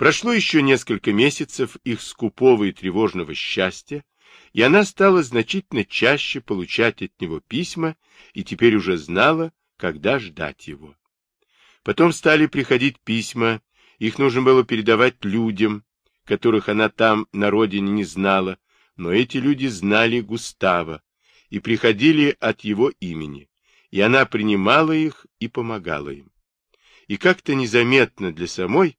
Прошло еще несколько месяцев их скупого и тревожного счастья, и она стала значительно чаще получать от него письма и теперь уже знала, когда ждать его. Потом стали приходить письма, их нужно было передавать людям, которых она там на родине не знала, но эти люди знали Густава и приходили от его имени, и она принимала их и помогала им. И как-то незаметно для самой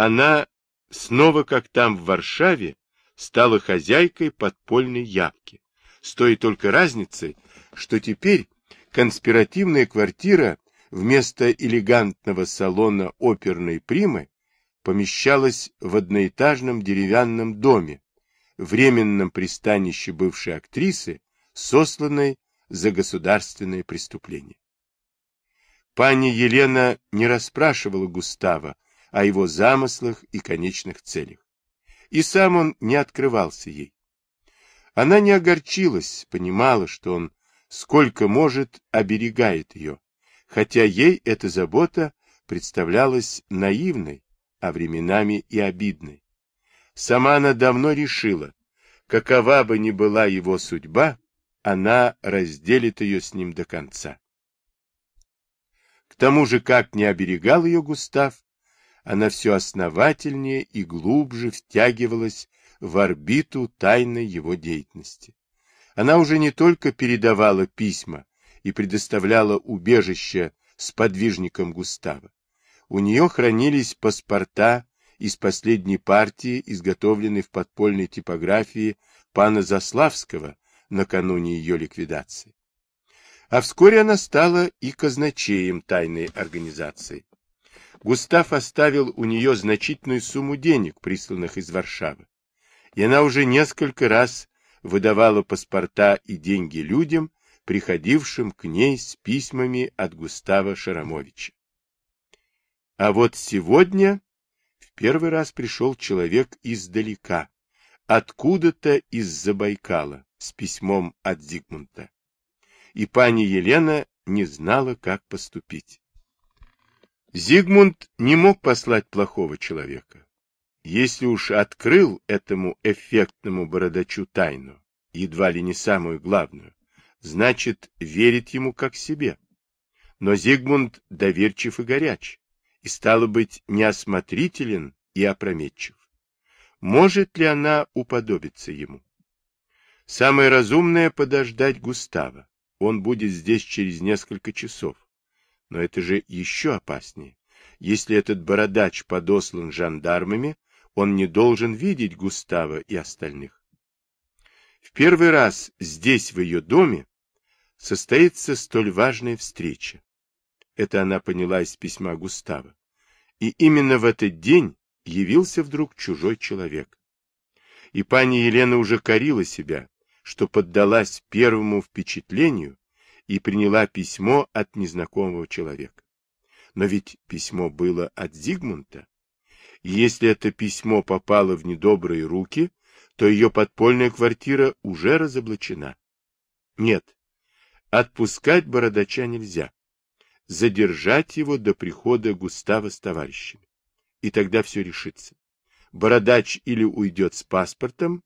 она снова, как там в Варшаве, стала хозяйкой подпольной явки, с той только разницей, что теперь конспиративная квартира вместо элегантного салона оперной примы помещалась в одноэтажном деревянном доме, временном пристанище бывшей актрисы, сосланной за государственное преступление. Пани Елена не расспрашивала Густава о его замыслах и конечных целях. И сам он не открывался ей. Она не огорчилась, понимала, что он сколько может оберегает ее, хотя ей эта забота представлялась наивной, а временами и обидной. Сама она давно решила, какова бы ни была его судьба, она разделит ее с ним до конца. К тому же, как не оберегал ее Густав, она все основательнее и глубже втягивалась в орбиту тайной его деятельности. Она уже не только передавала письма и предоставляла убежище сподвижникам Густава. У нее хранились паспорта из последней партии, изготовленной в подпольной типографии пана Заславского накануне ее ликвидации. А вскоре она стала и казначеем тайной организации. Густав оставил у нее значительную сумму денег, присланных из Варшавы, и она уже несколько раз выдавала паспорта и деньги людям, приходившим к ней с письмами от Густава Шарамовича. А вот сегодня в первый раз пришел человек издалека, откуда-то из Забайкала, с письмом от Зигмунта. И пани Елена не знала, как поступить. Зигмунд не мог послать плохого человека. Если уж открыл этому эффектному бородачу тайну, едва ли не самую главную, значит, верит ему как себе. Но Зигмунд доверчив и горяч, и, стало быть, неосмотрителен и опрометчив. Может ли она уподобиться ему? Самое разумное — подождать Густава. Он будет здесь через несколько часов. Но это же еще опаснее. Если этот бородач подослан жандармами, он не должен видеть Густава и остальных. В первый раз здесь, в ее доме, состоится столь важная встреча. Это она поняла из письма Густава. И именно в этот день явился вдруг чужой человек. И пани Елена уже корила себя, что поддалась первому впечатлению и приняла письмо от незнакомого человека. Но ведь письмо было от Зигмунта. И если это письмо попало в недобрые руки, то ее подпольная квартира уже разоблачена. Нет, отпускать бородача нельзя. Задержать его до прихода Густава с товарищами. И тогда все решится. Бородач или уйдет с паспортом,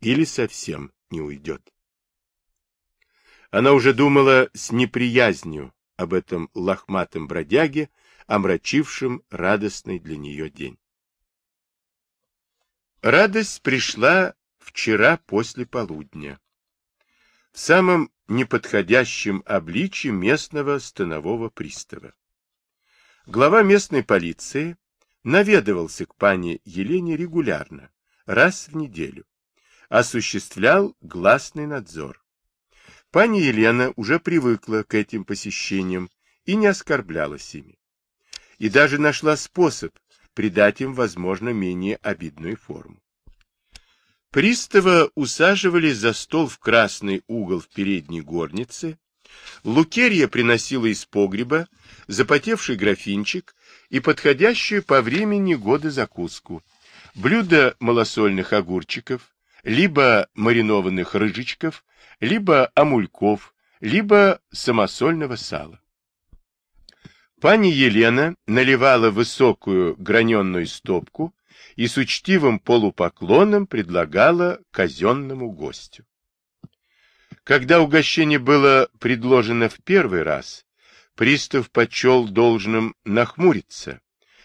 или совсем не уйдет. Она уже думала с неприязнью об этом лохматом бродяге, омрачившем радостный для нее день. Радость пришла вчера после полудня. В самом неподходящем обличье местного станового пристава. Глава местной полиции наведывался к пане Елене регулярно, раз в неделю, осуществлял гласный надзор. Пани Елена уже привыкла к этим посещениям и не оскорблялась ими. И даже нашла способ придать им, возможно, менее обидную форму. Пристава усаживали за стол в красный угол в передней горнице, Лукерья приносила из погреба запотевший графинчик и подходящую по времени года закуску, блюдо малосольных огурчиков, либо маринованных рыжечков, либо амульков, либо самосольного сала. Пани Елена наливала высокую граненную стопку и с учтивым полупоклоном предлагала казенному гостю. Когда угощение было предложено в первый раз, пристав почел должным нахмуриться,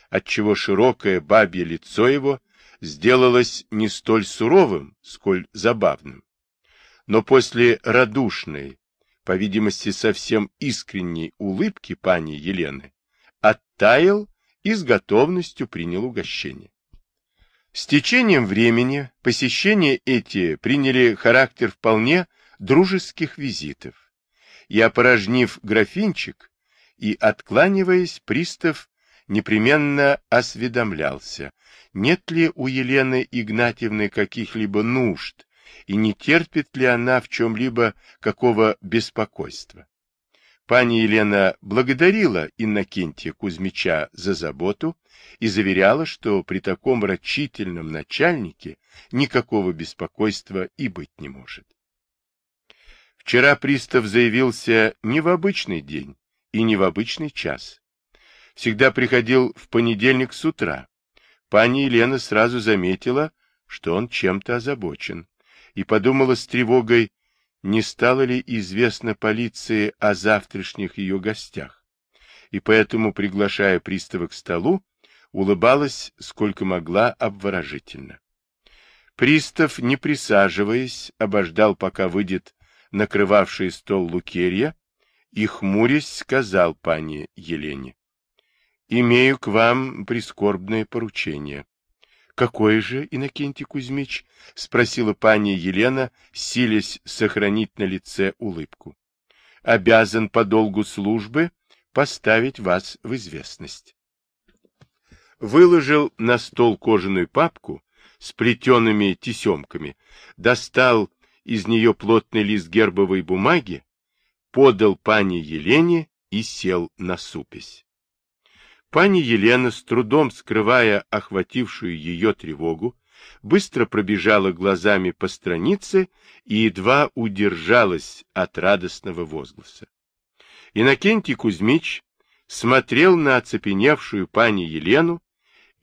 отчего широкое бабье лицо его сделалось не столь суровым, сколь забавным. Но после радушной, по видимости, совсем искренней улыбки пани Елены, оттаял и с готовностью принял угощение. С течением времени посещения эти приняли характер вполне дружеских визитов, и, опорожнив графинчик и откланиваясь, пристав непременно осведомлялся, нет ли у Елены Игнатьевны каких-либо нужд, и не терпит ли она в чем-либо какого беспокойства. Пани Елена благодарила Иннокентия Кузьмича за заботу и заверяла, что при таком рачительном начальнике никакого беспокойства и быть не может. Вчера пристав заявился не в обычный день и не в обычный час. Всегда приходил в понедельник с утра. Пани Елена сразу заметила, что он чем-то озабочен и подумала с тревогой, не стало ли известно полиции о завтрашних ее гостях, и поэтому, приглашая пристава к столу, улыбалась сколько могла обворожительно. Пристав, не присаживаясь, обождал, пока выйдет накрывавший стол Лукерья, и, хмурясь, сказал пане Елене, «Имею к вам прискорбное поручение. Какое же, Иннокентий Кузьмич? — спросила пани Елена, силясь сохранить на лице улыбку. — Обязан по долгу службы поставить вас в известность. Выложил на стол кожаную папку с плетеными тесемками, достал из нее плотный лист гербовой бумаги, подал пане Елене и сел на супесь. Пани Елена, с трудом скрывая охватившую ее тревогу, быстро пробежала глазами по странице и едва удержалась от радостного возгласа. Иннокентий Кузьмич смотрел на оцепеневшую пани Елену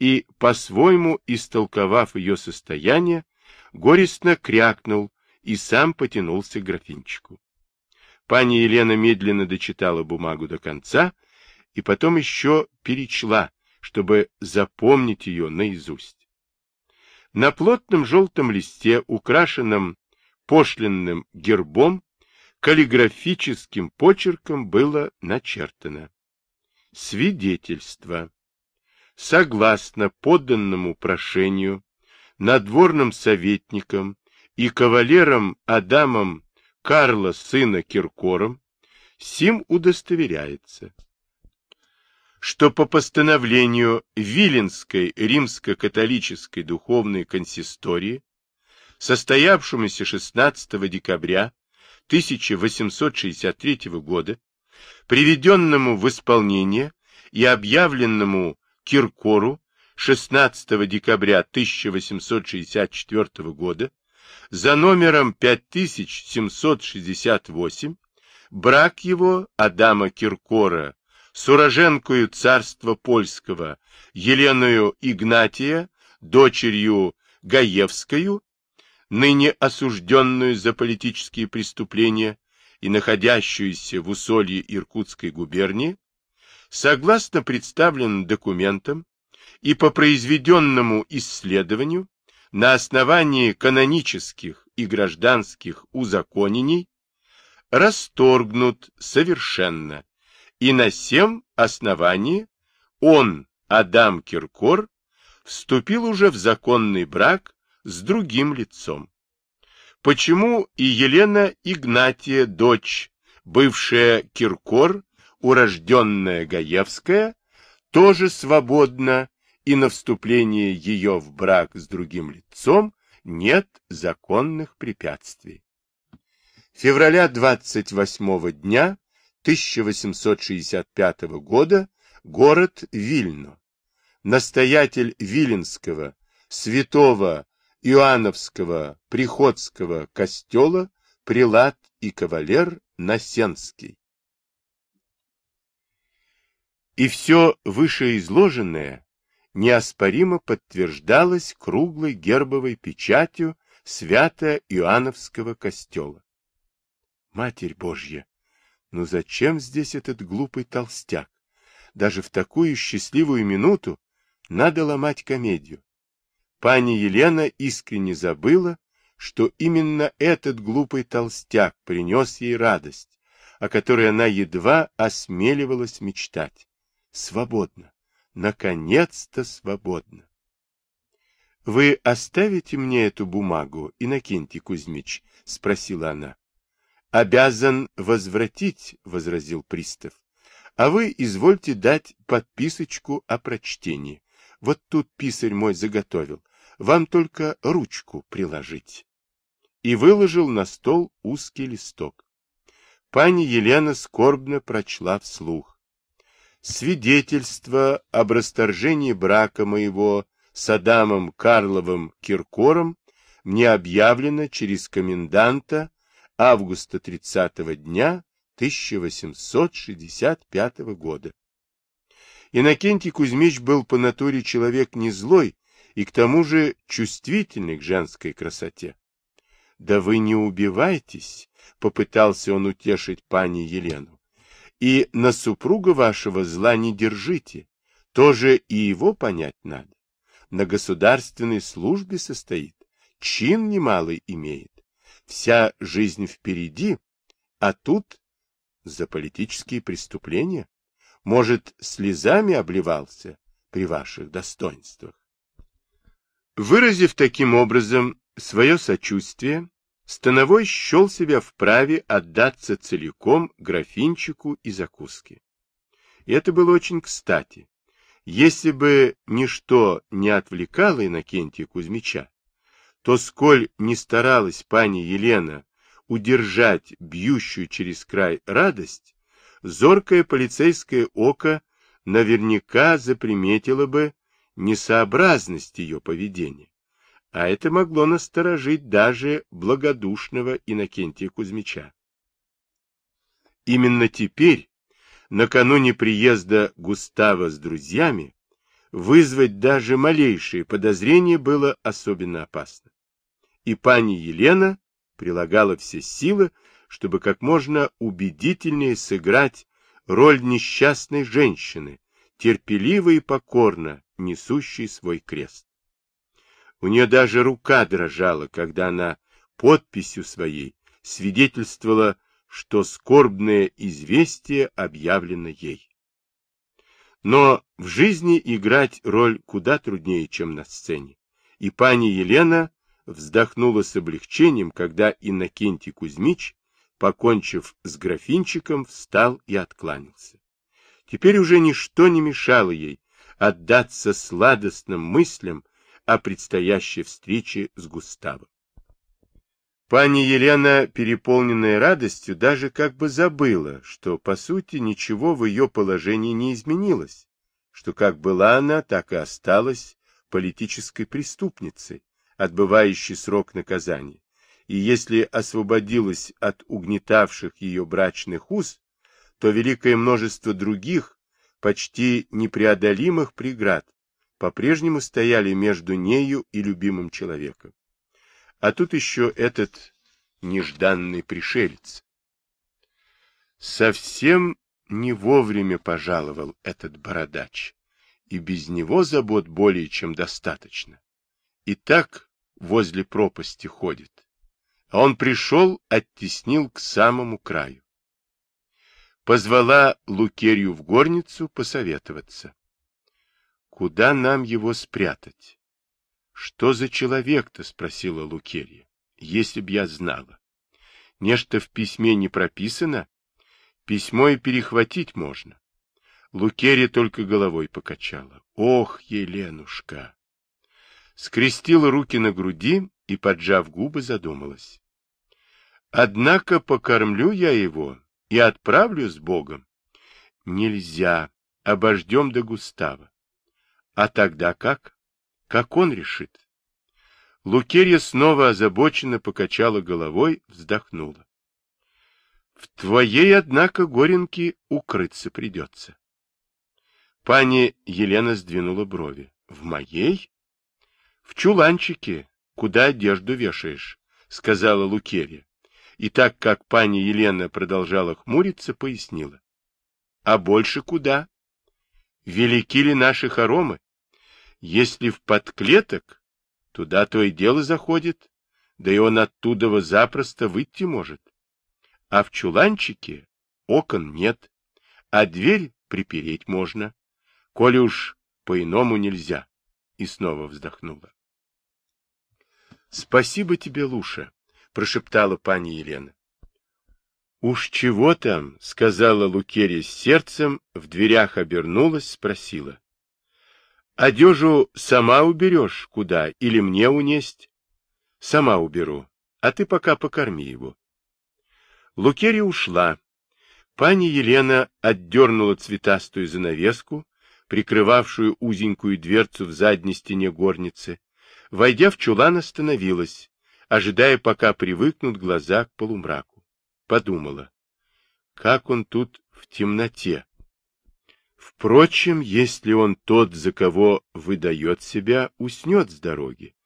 и, по-своему истолковав ее состояние, горестно крякнул и сам потянулся к графинчику. Пани Елена медленно дочитала бумагу до конца и потом еще перечла, чтобы запомнить ее наизусть. На плотном желтом листе, украшенном пошлинным гербом, каллиграфическим почерком было начертано «Свидетельство. Согласно подданному прошению, надворным советникам и кавалером Адамом Карла сына Киркором, сим удостоверяется, что по постановлению Виленской римско-католической духовной консистории, состоявшемуся 16 декабря 1863 года, приведенному в исполнение и объявленному Киркору 16 декабря 1864 года за номером 5768 брак его Адама Киркора с уроженкою царства польского Еленою Игнатия, дочерью Гаевскую, ныне осужденную за политические преступления и находящуюся в усолье Иркутской губернии, согласно представленным документам и по произведенному исследованию на основании канонических и гражданских узаконений расторгнут совершенно и на сем основании он, Адам Киркор, вступил уже в законный брак с другим лицом. Почему и Елена Игнатия, дочь, бывшая Киркор, урожденная Гаевская, тоже свободна, и на вступление ее в брак с другим лицом нет законных препятствий. Февраля 28 дня 1865 года город Вильно. Настоятель Виленского святого Иоанновского приходского костела прилад и кавалер Насенский. И все вышеизложенное неоспоримо подтверждалось круглой гербовой печатью Свято-Иоанновского костела. Матерь Божья! Ну зачем здесь этот глупый толстяк? Даже в такую счастливую минуту надо ломать комедию. Пани Елена искренне забыла, что именно этот глупый толстяк принес ей радость, о которой она едва осмеливалась мечтать. Свободно. Наконец-то свободно. — Вы оставите мне эту бумагу, Иннокентий Кузьмич? — спросила она. — Обязан возвратить, — возразил пристав. — А вы извольте дать подписочку о прочтении. Вот тут писарь мой заготовил. Вам только ручку приложить. И выложил на стол узкий листок. Пани Елена скорбно прочла вслух. Свидетельство об расторжении брака моего с Адамом Карловым Киркором мне объявлено через коменданта августа 30 дня 1865 года. Иннокентий Кузьмич был по натуре человек не злой и к тому же чувствительный к женской красоте. — Да вы не убивайтесь, — попытался он утешить пани Елену, — и на супруга вашего зла не держите, тоже и его понять надо. На государственной службе состоит, чин немалый имеет, вся жизнь впереди, а тут за политические преступления. Может, слезами обливался при ваших достоинствах? Выразив таким образом свое сочувствие, Становой счел себя вправе отдаться целиком графинчику и закуске. И это было очень кстати. Если бы ничто не отвлекало Иннокентия Кузьмича, то сколь не старалась пани Елена удержать бьющую через край радость, зоркое полицейское око наверняка заприметило бы несообразность ее поведения, а это могло насторожить даже благодушного Иннокентия Кузьмича. Именно теперь, накануне приезда Густава с друзьями, вызвать даже малейшие подозрения было особенно опасно. И пани Елена прилагала все силы, чтобы как можно убедительнее сыграть роль несчастной женщины, терпеливо и покорно несущей свой крест. У нее даже рука дрожала, когда она подписью своей свидетельствовала, что скорбное известие объявлено ей. Но в жизни играть роль куда труднее, чем на сцене, и пани Елена вздохнула с облегчением, когда Иннокентий Кузьмич, покончив с графинчиком, встал и откланялся. Теперь уже ничто не мешало ей отдаться сладостным мыслям о предстоящей встрече с Густавом. Пани Елена, переполненная радостью, даже как бы забыла, что, по сути, ничего в ее положении не изменилось, что как была она, так и осталась политической преступницей, отбывающий срок наказания, и если освободилась от угнетавших ее брачных уз, то великое множество других, почти непреодолимых преград по-прежнему стояли между нею и любимым человеком. А тут еще этот нежданный пришелец. Совсем не вовремя пожаловал этот бородач, и без него забот более чем достаточно и так возле пропасти ходит. А он пришел, оттеснил к самому краю. Позвала Лукерью в горницу посоветоваться. Куда нам его спрятать? Что за человек-то? спросила Лукерья. Если б я знала. Нечто в письме не прописано? Письмо и перехватить можно. Лукерья только головой покачала. Ох, Еленушка! Скрестила руки на груди и, поджав губы, задумалась. Однако покормлю я его и отправлю с Богом. Нельзя, обождем до Густава. А тогда как? Как он решит? Лукерья снова озабоченно покачала головой, вздохнула. В твоей, однако, горенке укрыться придется. Пани Елена сдвинула брови. В моей? В чуланчике, куда одежду вешаешь, сказала Лукерья. И так как пани Елена продолжала хмуриться, пояснила. А больше куда? Велики ли наши хоромы? Если в подклеток, туда то и дело заходит, да и он оттуда запросто выйти может. А в чуланчике окон нет, а дверь припереть можно, коли уж по-иному нельзя. И снова вздохнула. — Спасибо тебе, Луша, — прошептала пани Елена. — Уж чего там, — сказала Лукерья с сердцем, в дверях обернулась, спросила. — Одежу сама уберешь куда или мне унесть? — Сама уберу, а ты пока покорми его. Лукерья ушла. Пани Елена отдернула цветастую занавеску, прикрывавшую узенькую дверцу в задней стене горницы. Войдя в чулан, остановилась, ожидая, пока привыкнут глаза к полумраку. Подумала, как он тут в темноте. Впрочем, если он тот, за кого выдает себя, уснет с дороги.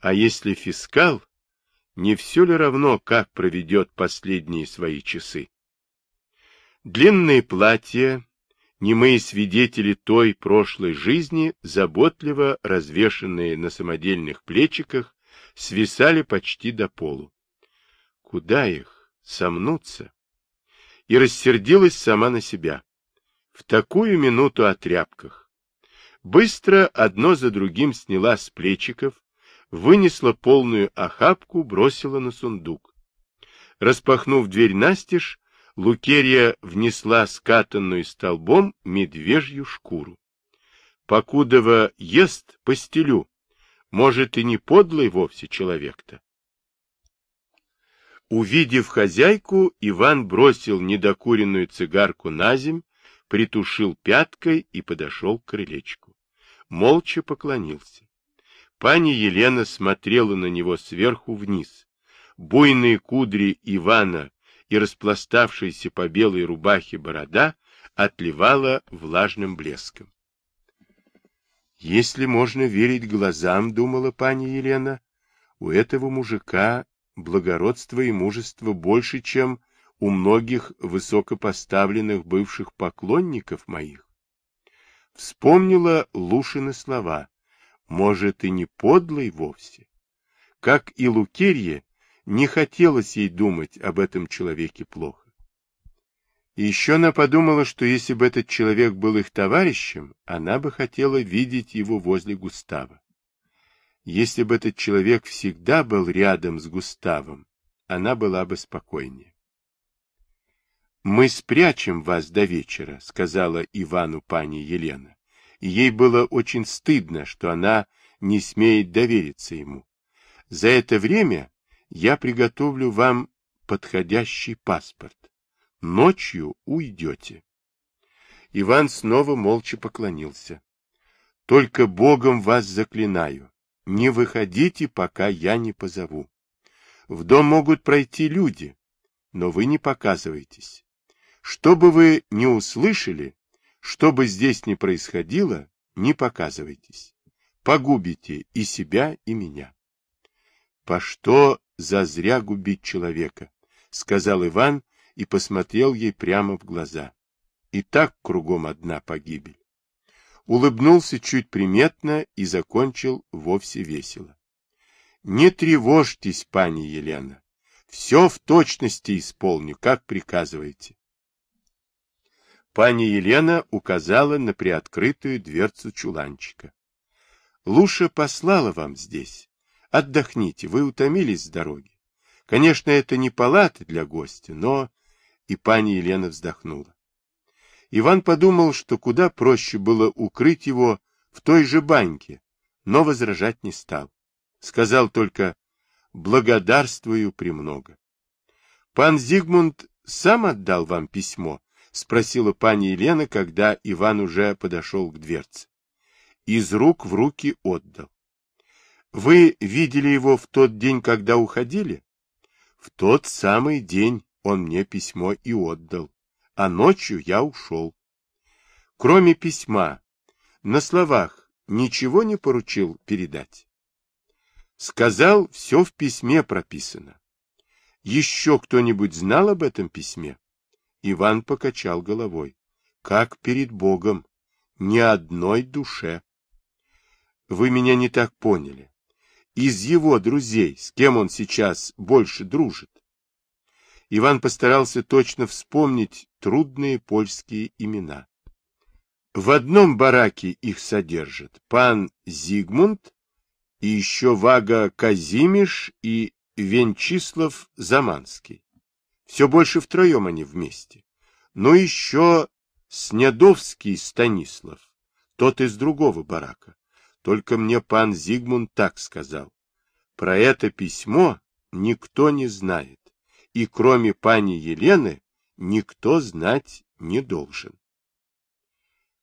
А если фискал, не все ли равно, как проведет последние свои часы? Длинные платья, немые свидетели той прошлой жизни, заботливо развешанные на самодельных плечиках, свисали почти до полу. Куда их? Сомнуться? И рассердилась сама на себя. В такую минуту о тряпках. Быстро одно за другим сняла с плечиков, вынесла полную охапку, бросила на сундук. Распахнув дверь настежь, Лукерья внесла скатанную столбом медвежью шкуру. Покудова ест, постелю. Может, и не подлый вовсе человек-то. Увидев хозяйку, Иван бросил недокуренную цигарку на земь, притушил пяткой и подошел к крылечку. Молча поклонился. Пани Елена смотрела на него сверху вниз. Буйные кудри Ивана и распластавшаяся по белой рубахе борода отливала влажным блеском. Если можно верить глазам, думала пани Елена, у этого мужика благородство и мужество больше, чем у многих высокопоставленных бывших поклонников моих. Вспомнила Лушины слова может, и не подлый вовсе. Как и Лукерье, не хотелось ей думать об этом человеке плохо. И еще она подумала, что если бы этот человек был их товарищем, она бы хотела видеть его возле Густава. Если бы этот человек всегда был рядом с Густавом, она была бы спокойнее. «Мы спрячем вас до вечера», — сказала Ивану пани Елена и ей было очень стыдно, что она не смеет довериться ему. За это время я приготовлю вам подходящий паспорт. Ночью уйдете. Иван снова молча поклонился. Только Богом вас заклинаю, не выходите, пока я не позову. В дом могут пройти люди, но вы не показывайтесь. Что бы вы не услышали, что бы здесь ни происходило, не показывайтесь. Погубите и себя, и меня. — По что зазря губить человека? — сказал Иван и посмотрел ей прямо в глаза. И так кругом одна погибель. Улыбнулся чуть приметно и закончил вовсе весело. — Не тревожьтесь, пани Елена. Все в точности исполню, как приказываете. Пани Елена указала на приоткрытую дверцу чуланчика. Луша послала вам здесь. Отдохните, вы утомились с дороги. Конечно, это не палаты для гостя, но... И пани Елена вздохнула. Иван подумал, что куда проще было укрыть его в той же баньке, но возражать не стал. Сказал только «благодарствую премного». Пан Зигмунд сам отдал вам письмо, — спросила пани Елена, когда Иван уже подошел к дверце. Из рук в руки отдал. — Вы видели его в тот день, когда уходили? — В тот самый день он мне письмо и отдал, а ночью я ушел. Кроме письма, На словах ничего не поручил передать. Сказал, все в письме прописано. Еще кто-нибудь знал об этом письме? Иван покачал головой. Как перед Богом, ни одной душе. Вы меня не так поняли. Из его друзей, с кем он сейчас больше дружит? Иван постарался точно вспомнить трудные польские имена. В одном бараке их содержат пан Зигмунд и еще Вага Казимиш и Венчислав Заманский. Все больше втроем они вместе. Но еще Снядовский Станислав, тот из другого барака. Только мне пан Зигмунд так сказал. Про это письмо никто не знает, и кроме пани Елены никто знать не должен.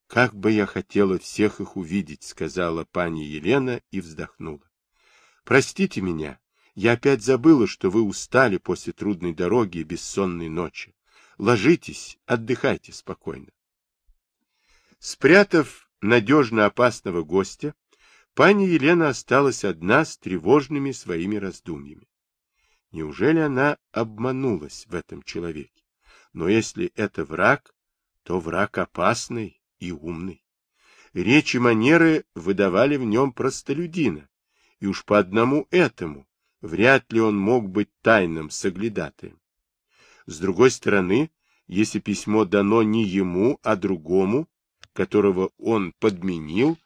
«Как бы я хотела всех их увидеть», — сказала пани Елена и вздохнула. «Простите меня, я опять забыла, что вы устали после трудной дороги и бессонной ночи. Ложитесь, отдыхайте спокойно». Спрятав надежно опасного гостя, пани Елена осталась одна с тревожными своими раздумьями. Неужели она обманулась в этом человеке? Но если это враг, то враг опасный, и умный. Речи манеры выдавали в нем простолюдина, и уж по одному этому вряд ли он мог быть тайным соглядатаем. С другой стороны, если письмо дано не ему, а другому, которого он подменил,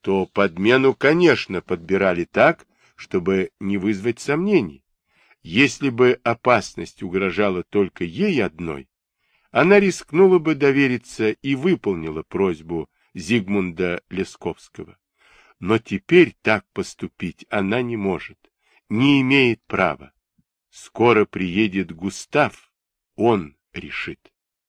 то подмену, конечно, подбирали так, чтобы не вызвать сомнений. Если бы опасность угрожала только ей одной, она рискнула бы довериться и выполнила просьбу Зигмунда Лесковского. Но теперь так поступить она не может, не имеет права. Скоро приедет Густав, он решит.